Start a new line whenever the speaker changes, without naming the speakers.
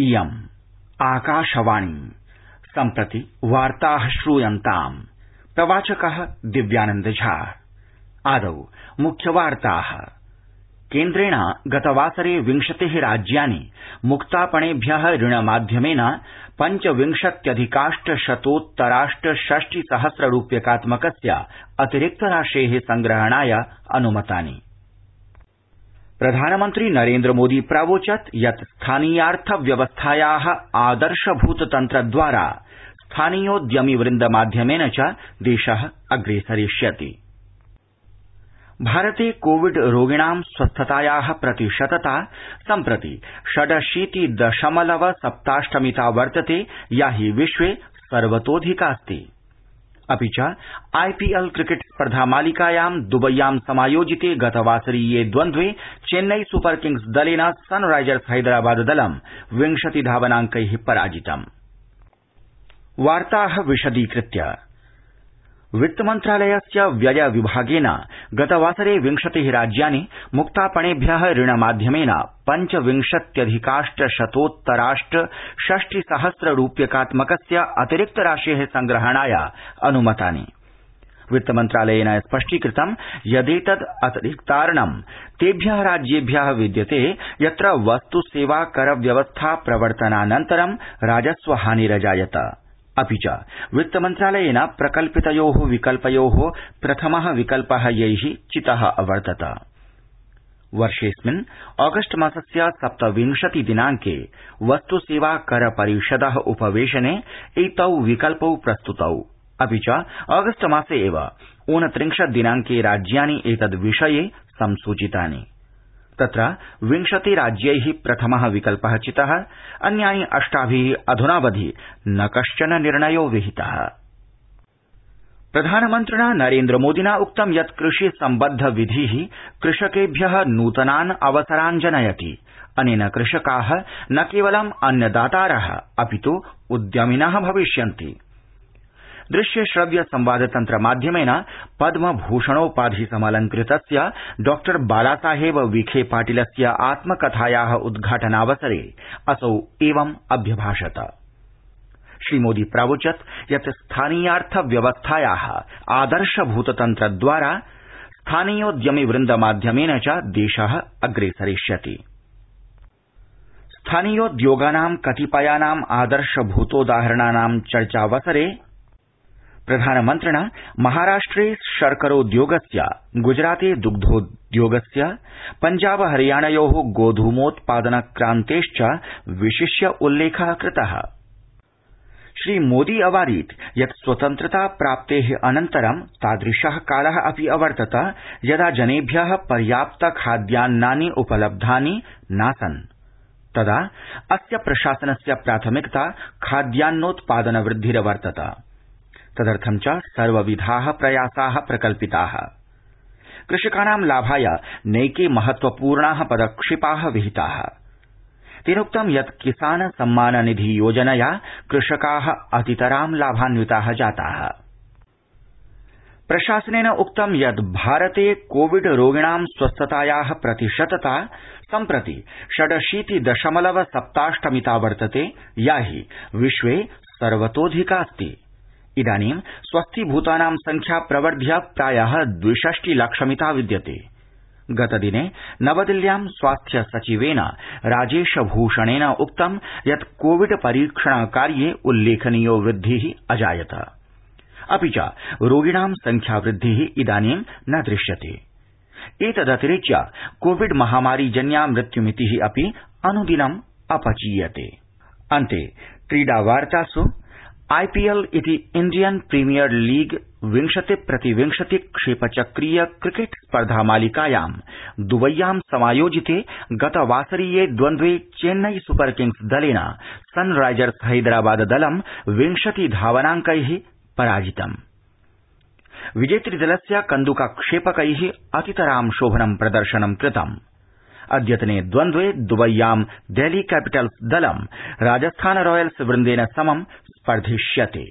इयम् आकाशवाणी सम्प्रति वार्ताः श्रूयन्ताम्। प्रवाचकः दिव्यानन्द झा। आदौ मुख्यवार्ताः। केन्द्रेण गतवासरे विंशतिः राज्यानि मुक्तापणेभ्यः ऋणमाध्यमेन पञ्चविंशत्यधिकाष्ट शतोत्तराष्ट षष्टि सहस्र रूप्यकात्मकस्य अतिरिक्त राशेः संग्रहणाय अनुमतानि प्रधानमन्त्री नरेन्द्रमोदी प्रावोचत् यत् स्थानीयार्थव्यवस्थायाः आदर्शभूत तन्त्रद्वारा स्थानीयोद्यमि वृन्द माध्यमेन च देशः अग्रेसरिष्यति। भारते कोविड रोगिणां स्वस्थतायाः प्रतिशतता सम्प्रति षडशीति दशमलव सप्ताष्टमिता वर्तते या हि विश्वे सर्वतोऽधिकास्ति अपि च आईपीएल क्रिकेट स्पर्धा मालिकायां दुबय्यां समायोजिते गतवासरीये द्वन्द्वे चेन्नई सुपर किंग्स दलेन सनराइजर्स हैदराबाद दलं विंशति धावनांकै पराजितम् वित्तमन्त्रालयस्य व्यय विभागेन गतवासरे विंशतिः राज्यानि मुक्तापणेभ्यः ऋणमाध्यमेन पञ्चविंशत्यधिकाष्ट शतोत्तराष्ट षष्टि सहस्र रूप्यकात्मकस्य अतिरिक्त राशे संग्रहणाय अनुमतानि। वित्तमन्त्रालयेन स्पष्टीकृतं यदेतद् अतिरिक्तार्णं, तेभ्यः राज्येभ्यः विद्यते यत्र वस्तु सेवा कर व्यवस्था प्रवर्तनानन्तरं राजस्व हानिरजायत। अपि च वित्तमन्त्रालयेन प्रकल्पितयोः विकल्पयोः प्रथमः विकल्पः यैः चितः अवर्तत। वर्षेऽस्मिन् ऑगस्ट मासस्य सप्तविंशति दिनांके वस्तु सेवा कर परिषदः उपवेशने एतौ विकल्पौ प्रस्तुतौ। अपि च ऑगस्ट मासे एव ऊनत्रिंशत् दिनांके राज्यानि एतद्विषये संसूचितानि तत्र विंशति राज्यै प्रथमः विकल्पः चितः अन्यानि अष्टाभिः अध्नावधि न कश्चन निर्णयो विहितः। प्रधानमन्त्रिणा नरेन्द्रमोदिना उक्तं यत् कृषि सम्बद्ध विधिः कृषकेभ्यः नूतनान् अवसरान् जनयति। अनेन कृषकाः न केवलम् अन्नदातारः अपित् उद्यमिनः भविष्यन्ति दृश्य श्रव्य संवाद तन्त्र माध्यमेन पद्म भूषणोपाधि समलंकृतस्य डॉ बालासाहेब विखे पाटिलस्य आत्मकथायाः उद्घाटनावसरे असौ एवम् अभ्यभाषत। श्रीमोदी प्रावोचत् यत् स्थानीयार्थ व्यवस्थायाः आदर्शभूततन्त्रद्वारा स्थानीयोद्यमि वृन्द माध्यमेन च देशः अग्रेसरिष्यति स्थानीयोद्योगानां कतिपयानाम् आदर्शभूतोदाहरणानां चर्चावसरे प्रधानमन्त्रिणा महाराष्ट्रे शर्करोद्योगस्य, गुजराते दुग्धोद्योगस्य पञ्जाब हरियाणयोः गोधूमोत्पादनक्रान्तेश्च विशिष्य उल्लेख कृतः। श्रीमोदी अवादीत् यत् स्वतन्त्रता प्राप्तेः अनन्तरं तादृशः कालः अपि अवर्तत, यदा जनेभ्यः पर्याप्त खाद्यान्नानि उपलब्धानि नासन्। तदा अस्य प्रशासनस्य प्राथमिकता खाद्यान्नोत्पादन वृद्धिरवर्तत तदर्थं च सर्वविधाः प्रयासाः प्रकल्पिताः। कृषकाणां लाभाय नैके महत्वपूर्णाः पदक्षेपाः विहिताः। तेनोक्तं यत् किसान सम्मान निधि योजनया कृषकाः अतितरां लाभान्विताः जाताः। प्रशासनेन उक्तं यत् भारते कोविड रोगिणां स्वस्थतायाः प्रतिशतता सम्प्रति षडशीति दशमलव सप्ताष्टमिता वर्तते, या हि विश्वे सर्वतोऽधिकास्ति इदानीं स्वस्थीभूतानां संख्या प्रवर्ध्य प्रायः द्विषष्टि लक्षमिता विद्यते। गतदिने नवदिल्ल्यां स्वास्थ्य सचिवेन राजेश भूषणेन उक्तं यत् कोविड परीक्षण कार्ये उल्लेखनीयो वृद्धिः अजायत। अपि च रोगिणां संख्या वृद्धिः इदानीं न दृश्यते। एतदतिरिच्य कोविड महामारी जन्या मृत्युमितिः अपि अनुदिनम् अपचीयते आईपीएल इति इण्डियन प्रीमियर लीग विंशति प्रतिविंशति क्षेपचक्रीय क्रिकेट स्पर्धा मालिकायां दुबय्यां समायोजिते गतवासरीये द्वन्द्वे चेन्नई सुपर किंग्स दलेन सनराइजर्स हैदराबाद दलं विंशति धावनांकै पराजितम्। विजेतृदलस्य कन्दुकक्षेपकै अतितरां शोभनं प्रदर्शनं कृतम्। अद्यतने द्वन्द्वे दुबय्यां डेल्ही कैपिटल्स दलं राजस्थान रॉयल्स वृन्देन समं स्पर्धिष्यते